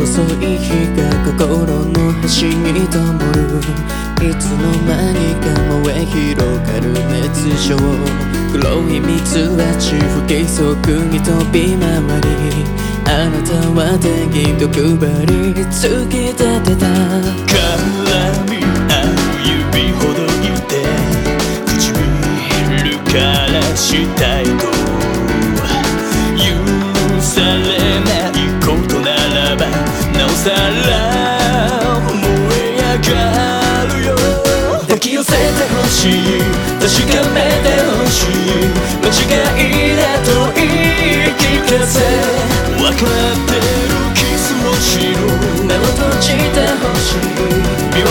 細い日が心の端に灯る。いつの間にか燃え広がる。熱情黒い蜜蜂不規則に飛び回り。あなたは電気と配り。突き立てた。え上がるよ。抱き寄せてほしい。確かめてほしい。間違いだと言い聞かせ。分かってる。キスもしろ。目を閉じてほしい。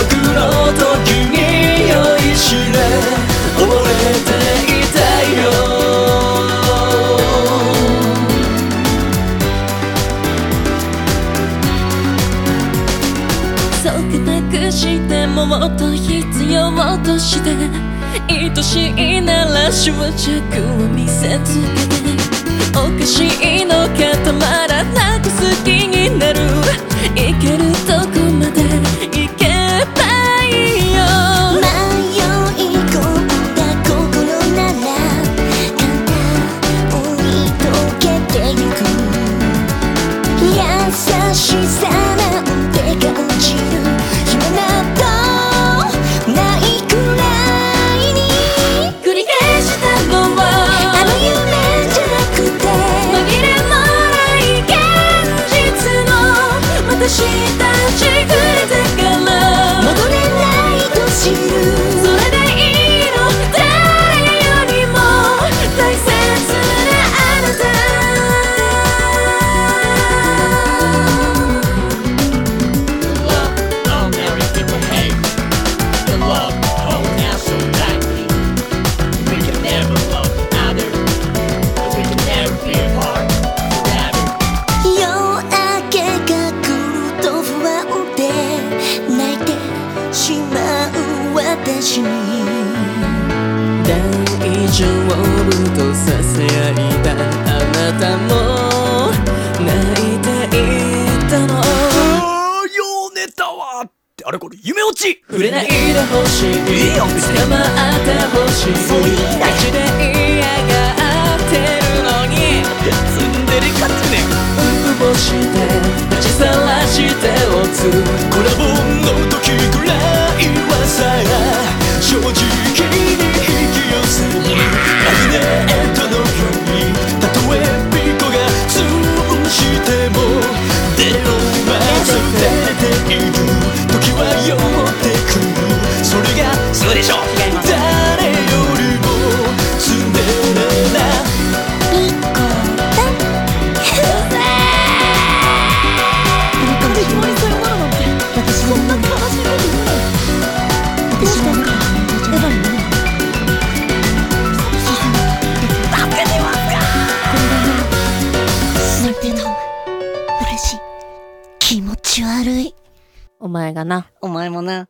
してもっと必要として愛しいなら執着を見せつけておかしいのかたまらなく好きになる。いけるう私に大丈夫とささやいたあなたも泣いていたのあーよう寝たわってあれこれ夢落ち触れないでほしいいいよ別に捕まってほしいそういいんだよ口で嫌がってるのにツンデレかってねうぼして立ち去らしておつコラボうでしょ誰よりもツンデレなピコタで紐にさよならなんて私そんな悲しい。こと私なんかエヴァにね助けてますかこれがねなんての嬉しい。気持ち悪い。お前がなお前もな